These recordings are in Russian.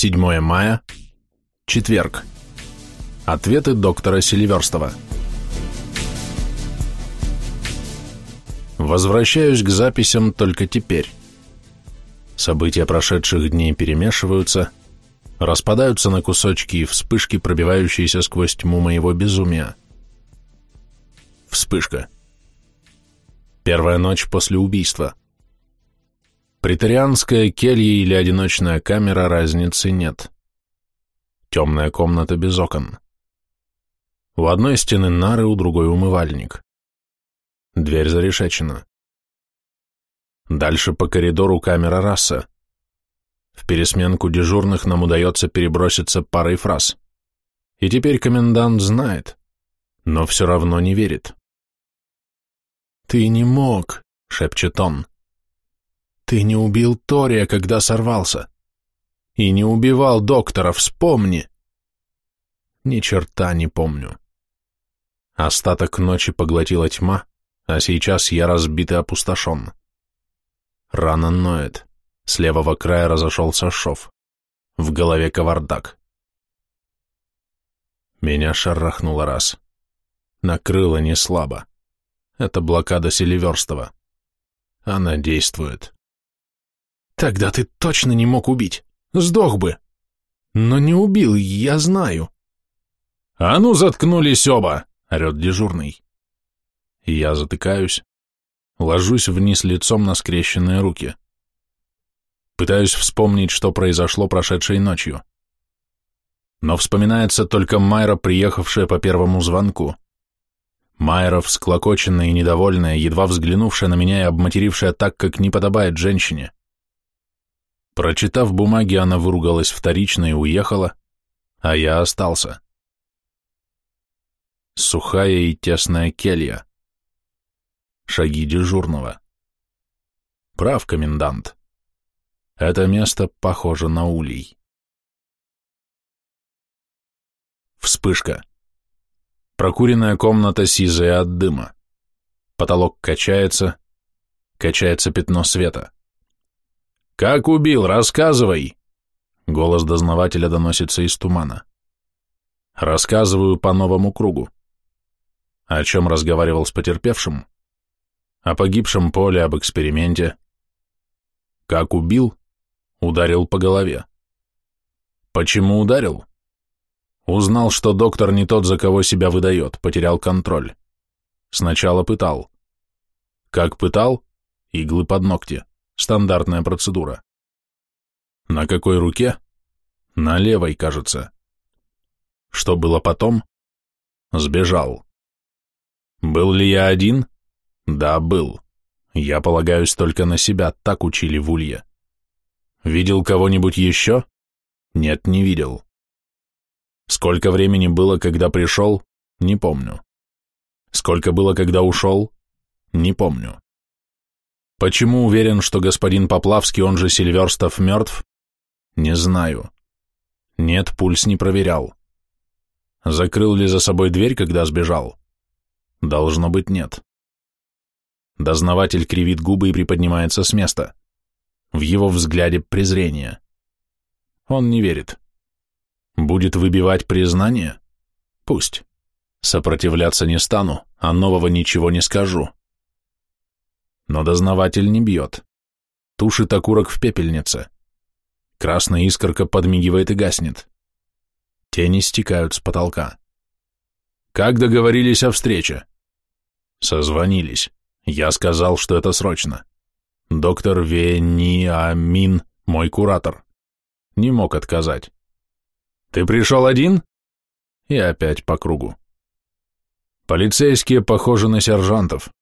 7 мая, четверг. Ответы доктора Селиверстова. Возвращаюсь к записям только теперь. События прошедших дней перемешиваются, распадаются на кусочки и вспышки, пробивающиеся сквозь тьму моего безумия. Вспышка. Первая ночь после убийства. Притарианская келья или одиночная камера разницы нет. Темная комната без окон. У одной стены нары, у другой умывальник. Дверь зарешечена. Дальше по коридору камера раса. В пересменку дежурных нам удается переброситься парой фраз. И теперь комендант знает, но все равно не верит. «Ты не мог», — шепчет он. «Ты не убил Тория, когда сорвался. И не убивал доктора, вспомни». Ни черта не помню. Остаток ночи поглотила тьма, а сейчас я разбит и опустошен. Рана ноет. С левого края разошелся шов. В голове кавардак. Меня шарахнуло раз. Накрыло не слабо. Это блокада Селиверстова. Она действует. Тогда ты точно не мог убить. Сдох бы. Но не убил, я знаю. А ну, заткнулись оба, орет дежурный. Я затыкаюсь, ложусь вниз лицом на скрещенные руки. Пытаюсь вспомнить, что произошло прошедшей ночью. Но вспоминается только Майра, приехавшая по первому звонку. Майра, всклокоченная и недовольная, едва взглянувшая на меня и обматерившая так, как не подобает женщине. Прочитав бумаги, она выругалась вторично и уехала, а я остался. Сухая и тесная келья. Шаги дежурного. Прав комендант. Это место похоже на улей. Вспышка. Прокуренная комната сизая от дыма. Потолок качается, качается пятно света. «Как убил? Рассказывай!» Голос дознавателя доносится из тумана. Рассказываю по новому кругу. О чем разговаривал с потерпевшим? О погибшем поле, об эксперименте. Как убил? Ударил по голове. Почему ударил? Узнал, что доктор не тот, за кого себя выдает, потерял контроль. Сначала пытал. Как пытал? Иглы под ногти. Стандартная процедура. На какой руке? На левой, кажется. Что было потом? Сбежал. Был ли я один? Да, был. Я полагаюсь только на себя, так учили в Улье. Видел кого-нибудь еще? Нет, не видел. Сколько времени было, когда пришел, не помню. Сколько было, когда ушел, не помню. Почему уверен, что господин Поплавский, он же Сильверстов, мертв? Не знаю. Нет, пульс не проверял. Закрыл ли за собой дверь, когда сбежал? Должно быть, нет. Дознаватель кривит губы и приподнимается с места. В его взгляде презрение. Он не верит. Будет выбивать признание? Пусть. Сопротивляться не стану, а нового ничего не скажу. Но дознаватель не бьет. Тушит окурок в пепельнице. Красная искорка подмигивает и гаснет. Тени стекают с потолка. Как договорились о встрече? Созвонились. Я сказал, что это срочно. Доктор Вениамин, мой куратор. Не мог отказать. Ты пришел один? И опять по кругу. Полицейские похожи на сержантов.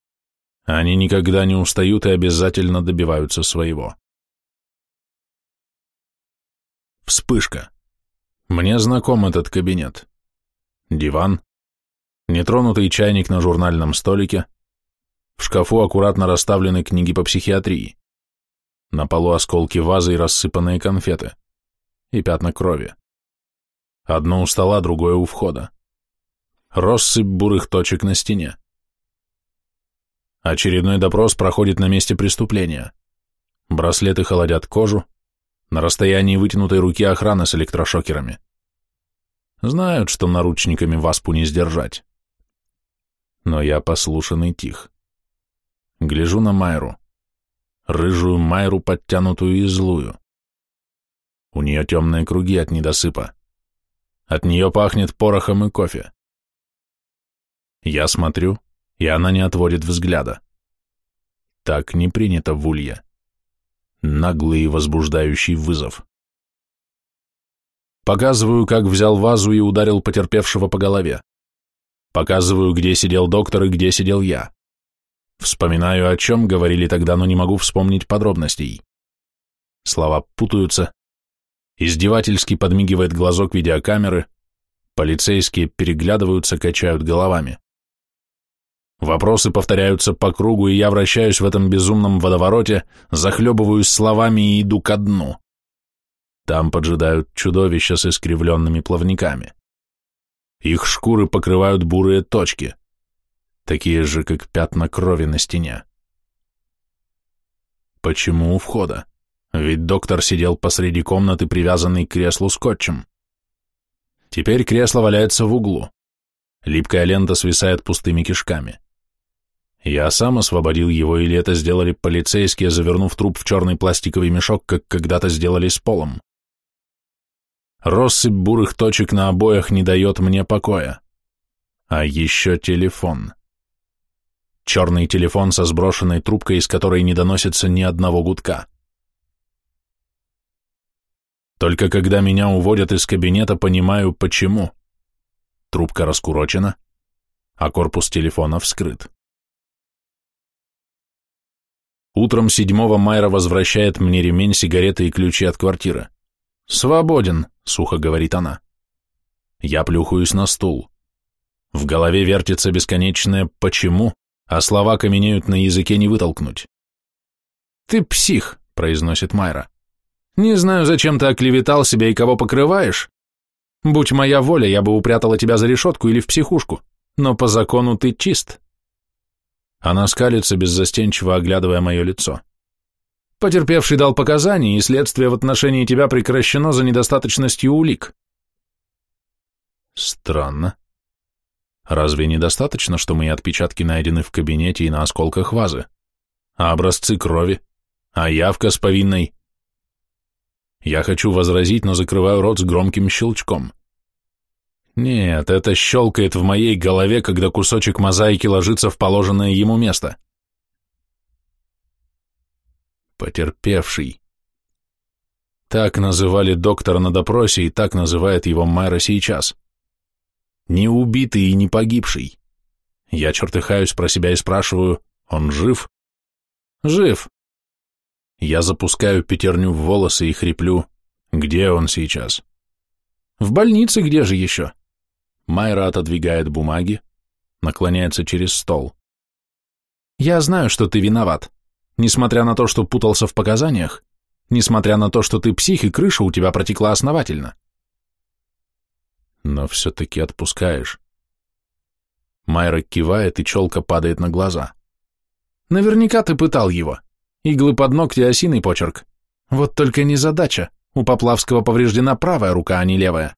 Они никогда не устают и обязательно добиваются своего. Вспышка. Мне знаком этот кабинет. Диван, нетронутый чайник на журнальном столике, в шкафу аккуратно расставлены книги по психиатрии, на полу осколки вазы и рассыпанные конфеты, и пятна крови. Одно у стола, другое у входа. Россыпь бурых точек на стене. Очередной допрос проходит на месте преступления. Браслеты холодят кожу, на расстоянии вытянутой руки охраны с электрошокерами. Знают, что наручниками васпу не сдержать. Но я послушан тих. Гляжу на Майру. Рыжую Майру, подтянутую и злую. У нее темные круги от недосыпа. От нее пахнет порохом и кофе. Я смотрю, и она не отводит взгляда. Так не принято в улье. Наглый и возбуждающий вызов. Показываю, как взял вазу и ударил потерпевшего по голове. Показываю, где сидел доктор и где сидел я. Вспоминаю, о чем говорили тогда, но не могу вспомнить подробностей. Слова путаются. Издевательски подмигивает глазок видеокамеры. Полицейские переглядываются, качают головами. Вопросы повторяются по кругу, и я вращаюсь в этом безумном водовороте, захлебываюсь словами и иду ко дну. Там поджидают чудовища с искривленными плавниками. Их шкуры покрывают бурые точки, такие же, как пятна крови на стене. Почему у входа? Ведь доктор сидел посреди комнаты, привязанный к креслу скотчем. Теперь кресло валяется в углу. Липкая лента свисает пустыми кишками. Я сам освободил его, или это сделали полицейские, завернув труп в черный пластиковый мешок, как когда-то сделали с полом. Россыпь бурых точек на обоях не дает мне покоя. А еще телефон. Черный телефон со сброшенной трубкой, из которой не доносится ни одного гудка. Только когда меня уводят из кабинета, понимаю, почему. Трубка раскурочена, а корпус телефона вскрыт. Утром 7 Майра возвращает мне ремень, сигареты и ключи от квартиры. «Свободен», — сухо говорит она. Я плюхаюсь на стул. В голове вертится бесконечное «почему», а слова каменеют на языке не вытолкнуть. «Ты псих», — произносит Майра. «Не знаю, зачем ты оклеветал себя и кого покрываешь. Будь моя воля, я бы упрятала тебя за решетку или в психушку, но по закону ты чист». Она скалится, беззастенчиво оглядывая мое лицо. Потерпевший дал показания, и следствие в отношении тебя прекращено за недостаточностью улик. Странно. Разве недостаточно, что мои отпечатки найдены в кабинете и на осколках вазы? А образцы крови? А явка с повинной? Я хочу возразить, но закрываю рот с громким щелчком. Нет, это щелкает в моей голове, когда кусочек мозаики ложится в положенное ему место. Потерпевший. Так называли доктора на допросе, и так называет его Майра сейчас. Не убитый и не погибший. Я чертыхаюсь про себя и спрашиваю, он жив? Жив. Я запускаю пятерню в волосы и хриплю, где он сейчас? В больнице где же еще? Майра отодвигает бумаги, наклоняется через стол. «Я знаю, что ты виноват. Несмотря на то, что путался в показаниях, несмотря на то, что ты псих и крыша у тебя протекла основательно. Но все-таки отпускаешь». Майра кивает, и челка падает на глаза. «Наверняка ты пытал его. Иглы под ногти, осиный почерк. Вот только не задача. У Поплавского повреждена правая рука, а не левая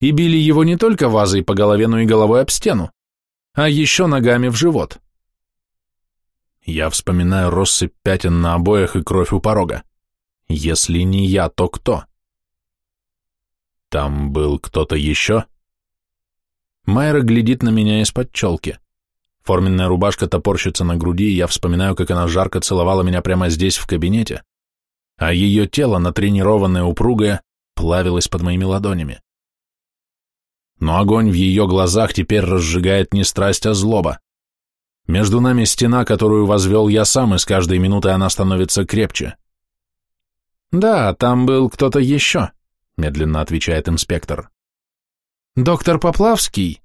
и били его не только вазой по голове, но и головой об стену, а еще ногами в живот. Я вспоминаю россыпь пятен на обоях и кровь у порога. Если не я, то кто? Там был кто-то еще? Майра глядит на меня из-под челки. Форменная рубашка топорщится на груди, и я вспоминаю, как она жарко целовала меня прямо здесь, в кабинете, а ее тело, натренированное упругое, плавилось под моими ладонями но огонь в ее глазах теперь разжигает не страсть, а злоба. Между нами стена, которую возвел я сам, и с каждой минутой она становится крепче. «Да, там был кто-то еще», — медленно отвечает инспектор. «Доктор Поплавский?»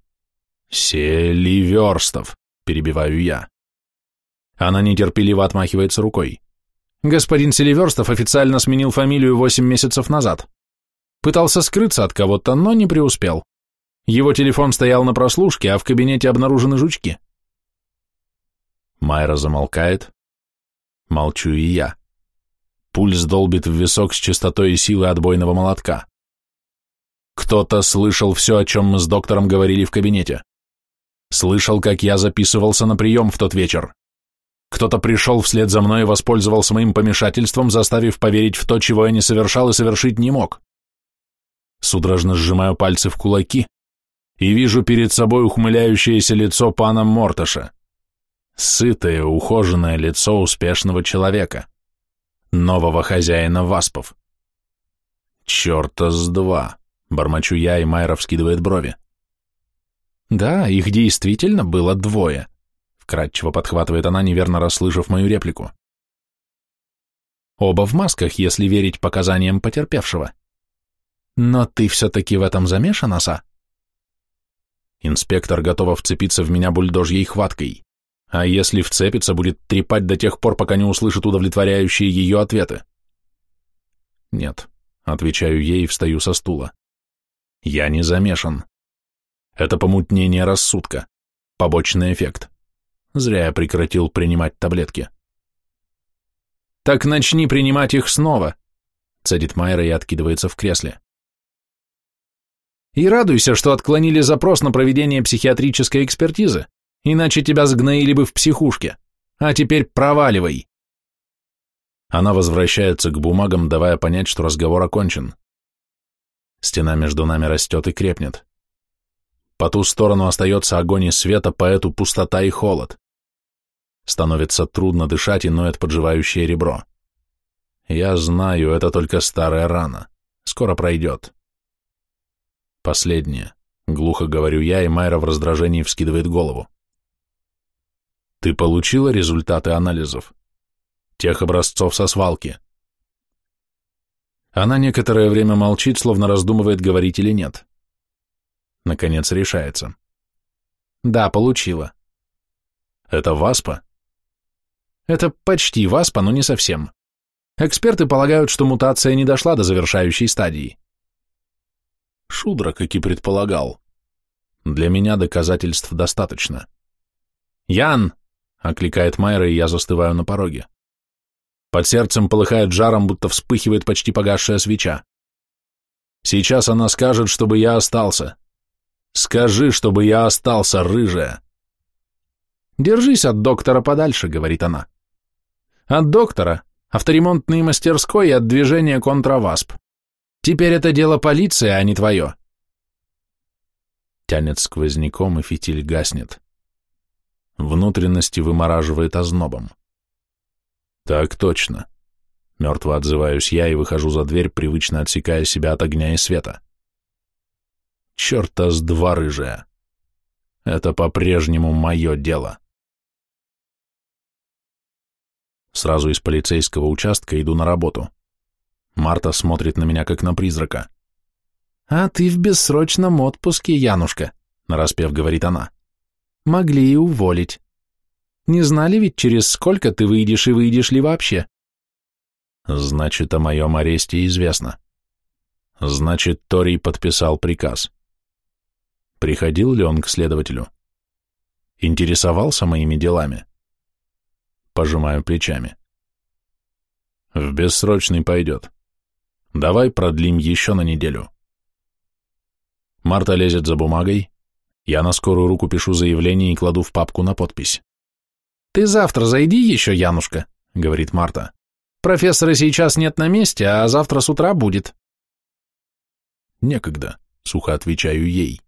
«Селиверстов», — перебиваю я. Она нетерпеливо отмахивается рукой. «Господин Селиверстов официально сменил фамилию восемь месяцев назад. Пытался скрыться от кого-то, но не преуспел. Его телефон стоял на прослушке, а в кабинете обнаружены жучки. Майра замолкает. Молчу и я. Пульс долбит в висок с частотой и силой отбойного молотка. Кто-то слышал все, о чем мы с доктором говорили в кабинете. Слышал, как я записывался на прием в тот вечер. Кто-то пришел вслед за мной и воспользовался моим помешательством, заставив поверить в то, чего я не совершал и совершить не мог. Судорожно сжимаю пальцы в кулаки и вижу перед собой ухмыляющееся лицо пана Морташа. Сытое, ухоженное лицо успешного человека, нового хозяина васпов. Черта с два, бормочу я, и Майра вскидывает брови. Да, их действительно было двое, вкратчиво подхватывает она, неверно расслышав мою реплику. Оба в масках, если верить показаниям потерпевшего. Но ты все-таки в этом замешан, оса? Инспектор готова вцепиться в меня бульдожьей хваткой, а если вцепится, будет трепать до тех пор, пока не услышит удовлетворяющие ее ответы. Нет, отвечаю ей и встаю со стула. Я не замешан. Это помутнение рассудка. Побочный эффект. Зря я прекратил принимать таблетки. «Так начни принимать их снова», — цедит Майра и откидывается в кресле. «И радуйся, что отклонили запрос на проведение психиатрической экспертизы, иначе тебя сгноили бы в психушке. А теперь проваливай». Она возвращается к бумагам, давая понять, что разговор окончен. Стена между нами растет и крепнет. По ту сторону остается огонь и света, по эту пустота и холод. Становится трудно дышать и ноет подживающее ребро. Я знаю, это только старая рана. Скоро пройдет. Последнее. Глухо говорю я, и Майра в раздражении вскидывает голову. Ты получила результаты анализов? Тех образцов со свалки? Она некоторое время молчит, словно раздумывает, говорить или нет. Наконец решается. Да, получила. Это васпа? Это почти васпа, но не совсем. Эксперты полагают, что мутация не дошла до завершающей стадии. Шудра, как и предполагал. Для меня доказательств достаточно. «Ян!» — окликает Майра, и я застываю на пороге. Под сердцем полыхает жаром, будто вспыхивает почти погасшая свеча. Сейчас она скажет, чтобы я остался. Скажи, чтобы я остался, рыжая. Держись от доктора подальше, говорит она. От доктора, авторемонтной мастерской и от движения контравасп. Теперь это дело полиции, а не твое. Тянет сквозняком, и фитиль гаснет. Внутренности вымораживает ознобом. Так точно. Мертво отзываюсь я и выхожу за дверь, привычно отсекая себя от огня и света. Черта с два рыжая. Это по-прежнему мое дело. Сразу из полицейского участка иду на работу. Марта смотрит на меня, как на призрака. «А ты в бессрочном отпуске, Янушка», — нараспев говорит она. «Могли и уволить. Не знали ведь, через сколько ты выйдешь и выйдешь ли вообще?» «Значит, о моем аресте известно. Значит, Торий подписал приказ. Приходил ли он к следователю? Интересовался моими делами? Пожимаю плечами. В бессрочный пойдет. Давай продлим еще на неделю. Марта лезет за бумагой. Я на скорую руку пишу заявление и кладу в папку на подпись. «Ты завтра зайди еще, Янушка», — говорит Марта. «Профессора сейчас нет на месте, а завтра с утра будет». «Некогда», — сухо отвечаю ей.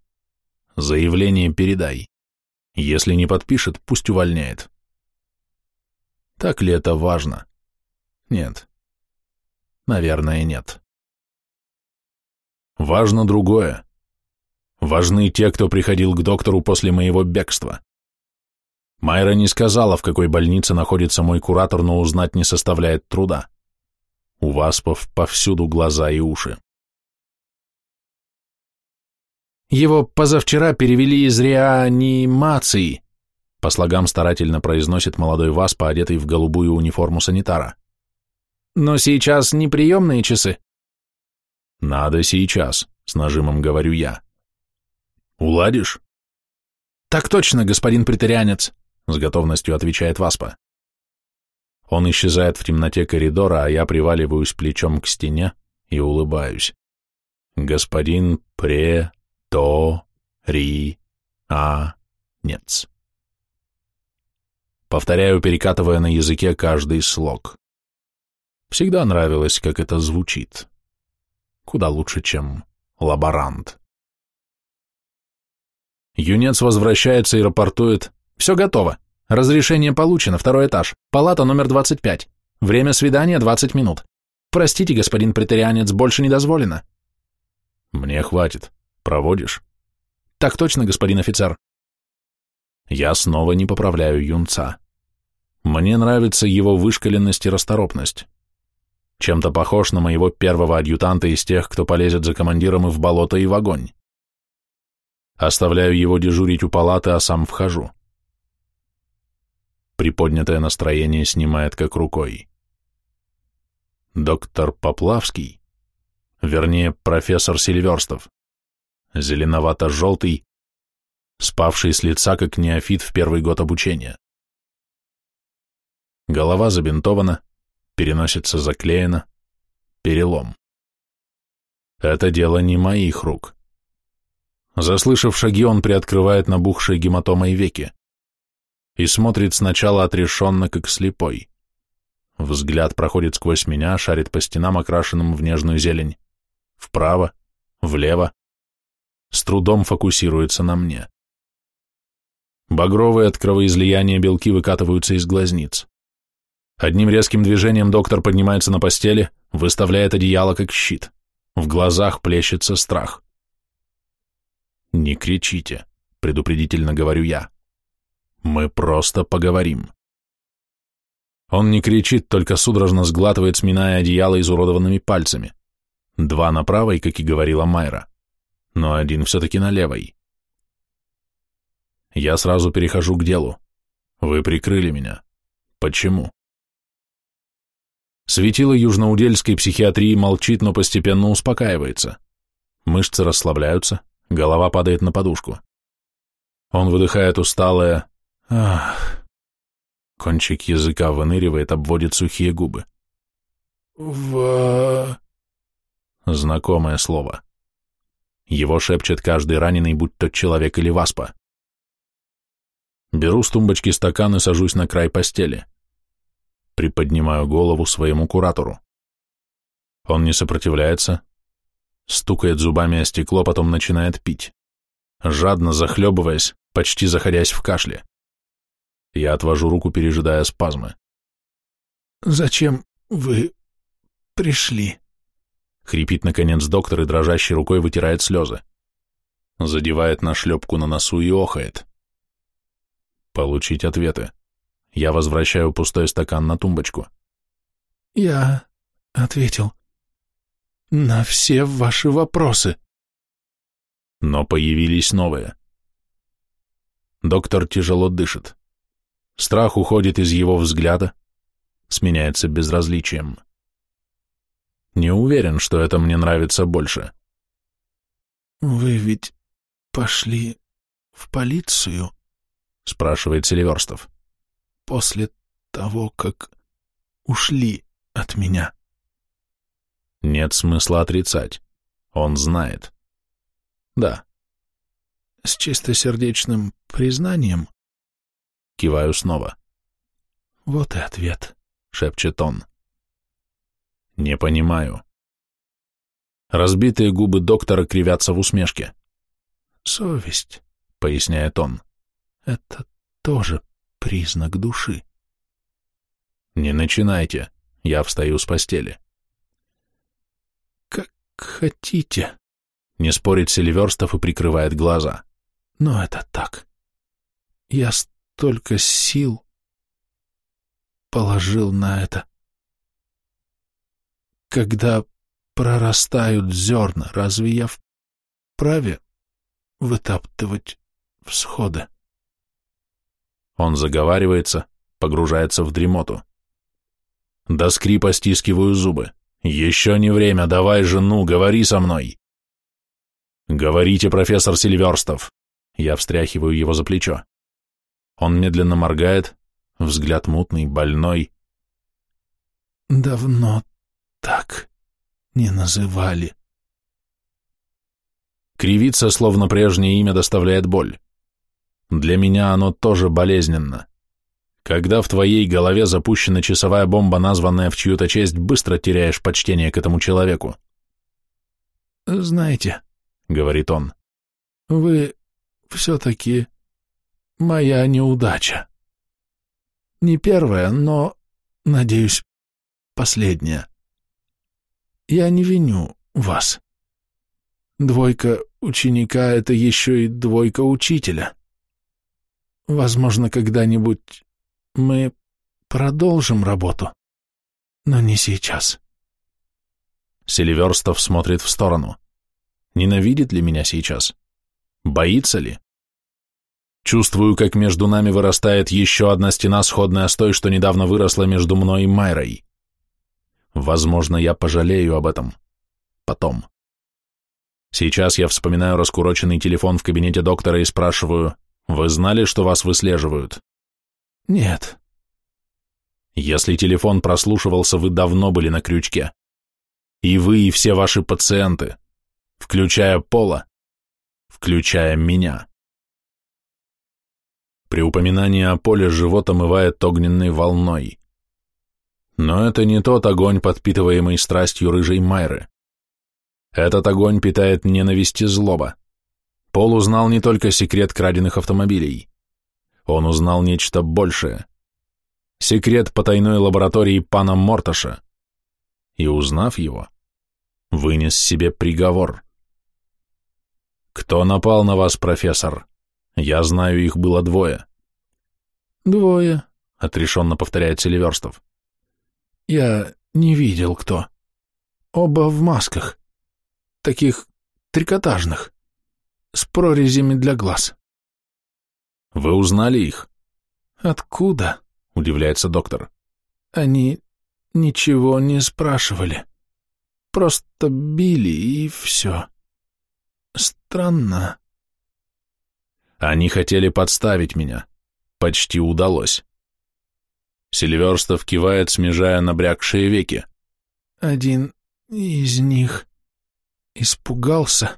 Заявление передай. Если не подпишет, пусть увольняет. Так ли это важно? Нет. Наверное, нет. Важно другое. Важны те, кто приходил к доктору после моего бегства. Майра не сказала, в какой больнице находится мой куратор, но узнать не составляет труда. У Васпов повсюду глаза и уши. Его позавчера перевели из реанимации, по слогам старательно произносит молодой Васпа, одетый в голубую униформу санитара. Но сейчас не приемные часы. Надо сейчас, с нажимом говорю я. Уладишь? Так точно, господин претерианец, с готовностью отвечает Васпа. Он исчезает в темноте коридора, а я приваливаюсь плечом к стене и улыбаюсь. Господин пре то ри а нец. Повторяю, перекатывая на языке каждый слог. Всегда нравилось, как это звучит. Куда лучше, чем лаборант. Юнец возвращается и рапортует. «Все готово. Разрешение получено, второй этаж. Палата номер 25. Время свидания 20 минут. Простите, господин претерианец, больше не дозволено». «Мне хватит. Проводишь?» «Так точно, господин офицер». Я снова не поправляю юнца. Мне нравится его вышкаленность и расторопность. Чем-то похож на моего первого адъютанта из тех, кто полезет за командиром и в болото, и в огонь. Оставляю его дежурить у палаты, а сам вхожу. Приподнятое настроение снимает как рукой. Доктор Поплавский, вернее, профессор Сильверстов, зеленовато-желтый, спавший с лица, как неофит в первый год обучения. Голова забинтована, переносится заклеена, перелом. Это дело не моих рук. Заслышав шаги, он приоткрывает набухшие гематомой веки и смотрит сначала отрешенно, как слепой. Взгляд проходит сквозь меня, шарит по стенам, окрашенным в нежную зелень. Вправо, влево. С трудом фокусируется на мне. Багровые от кровоизлияния белки выкатываются из глазниц. Одним резким движением доктор поднимается на постели, выставляет одеяло как щит. В глазах плещется страх. «Не кричите», — предупредительно говорю я. «Мы просто поговорим». Он не кричит, только судорожно сглатывает, сминая одеяло изуродованными пальцами. Два на правой, как и говорила Майра, но один все-таки на левой. Я сразу перехожу к делу. Вы прикрыли меня. Почему? Светило южноудельской психиатрии молчит, но постепенно успокаивается. Мышцы расслабляются, голова падает на подушку. Он выдыхает усталое «Ах». Кончик языка выныривает, обводит сухие губы. «В...» Знакомое слово. Его шепчет каждый раненый, будь то человек или васпа. Беру с тумбочки стакан и сажусь на край постели. Приподнимаю голову своему куратору. Он не сопротивляется, стукает зубами о стекло, потом начинает пить, жадно захлебываясь, почти заходясь в кашле. Я отвожу руку, пережидая спазмы. «Зачем вы пришли?» Хрипит, наконец, доктор и дрожащей рукой вытирает слезы. Задевает нашлепку на носу и охает. Получить ответы. Я возвращаю пустой стакан на тумбочку. «Я ответил на все ваши вопросы». Но появились новые. Доктор тяжело дышит. Страх уходит из его взгляда, сменяется безразличием. Не уверен, что это мне нравится больше. «Вы ведь пошли в полицию?» — спрашивает Селиверстов после того, как ушли от меня. Нет смысла отрицать. Он знает. Да. С чистосердечным признанием? Киваю снова. Вот и ответ, шепчет он. Не понимаю. Разбитые губы доктора кривятся в усмешке. Совесть, поясняет он. Это тоже признак души. Не начинайте, я встаю с постели. Как хотите. Не спорит Селиверстов и прикрывает глаза. Но это так. Я столько сил положил на это. Когда прорастают зерна, разве я вправе вытаптывать всходы? Он заговаривается, погружается в дремоту. До скрипа стискиваю зубы. Еще не время, давай жену, говори со мной. Говорите, профессор Сильверстов. Я встряхиваю его за плечо. Он медленно моргает, взгляд мутный, больной. давно так не называли. Кривиться, словно прежнее имя, доставляет боль. Для меня оно тоже болезненно. Когда в твоей голове запущена часовая бомба, названная в чью-то честь, быстро теряешь почтение к этому человеку. «Знаете», — говорит он, — «вы все-таки моя неудача. Не первая, но, надеюсь, последняя. Я не виню вас. Двойка ученика — это еще и двойка учителя. Возможно, когда-нибудь мы продолжим работу, но не сейчас. Селиверстов смотрит в сторону. Ненавидит ли меня сейчас? Боится ли? Чувствую, как между нами вырастает еще одна стена, сходная с той, что недавно выросла между мной и Майрой. Возможно, я пожалею об этом. Потом. Сейчас я вспоминаю раскуроченный телефон в кабинете доктора и спрашиваю, «Вы знали, что вас выслеживают?» «Нет». «Если телефон прослушивался, вы давно были на крючке. И вы, и все ваши пациенты, включая Пола, включая меня». При упоминании о Поле живот омывает огненной волной. Но это не тот огонь, подпитываемый страстью рыжей Майры. Этот огонь питает ненависть и злоба. Пол узнал не только секрет краденных автомобилей. Он узнал нечто большее. Секрет потайной лаборатории пана Морташа. И, узнав его, вынес себе приговор. «Кто напал на вас, профессор? Я знаю, их было двое». «Двое», — отрешенно повторяет Селиверстов. «Я не видел, кто. Оба в масках таких трикотажных, с прорезями для глаз. Вы узнали их? Откуда? Удивляется доктор. Они ничего не спрашивали. Просто били и все. Странно. Они хотели подставить меня. Почти удалось. Сильверстов кивает, смежая набрякшие веки. Один из них Испугался,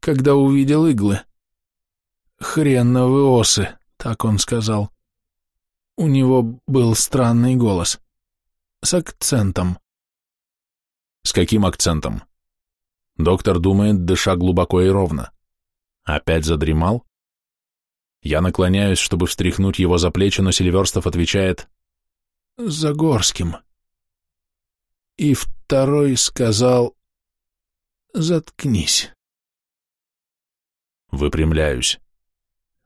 когда увидел иглы. «Хреновы осы», — так он сказал. У него был странный голос. С акцентом. С каким акцентом? Доктор думает, дыша глубоко и ровно. Опять задремал? Я наклоняюсь, чтобы встряхнуть его за плечи, но Сильверстов отвечает «Загорским». И второй сказал Заткнись. Выпрямляюсь.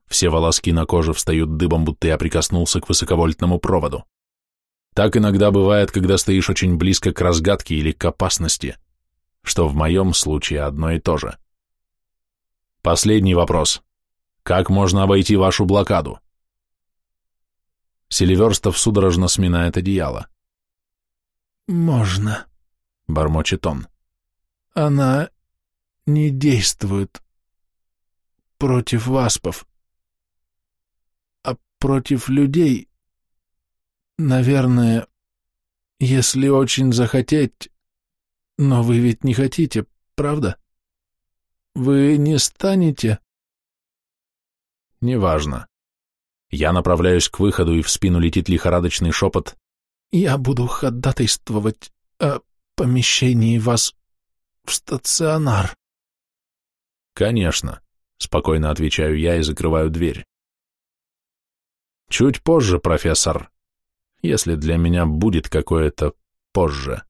Все волоски на коже встают дыбом, будто я прикоснулся к высоковольтному проводу. Так иногда бывает, когда стоишь очень близко к разгадке или к опасности, что в моем случае одно и то же. Последний вопрос. Как можно обойти вашу блокаду? Селиверстов судорожно сминает одеяло. «Можно», — бормочет он. Она не действует против васпов, а против людей, наверное, если очень захотеть, но вы ведь не хотите, правда? Вы не станете? Неважно. Я направляюсь к выходу, и в спину летит лихорадочный шепот. Я буду ходатайствовать о помещении вас в стационар. Конечно, спокойно отвечаю я и закрываю дверь. Чуть позже, профессор, если для меня будет какое-то позже.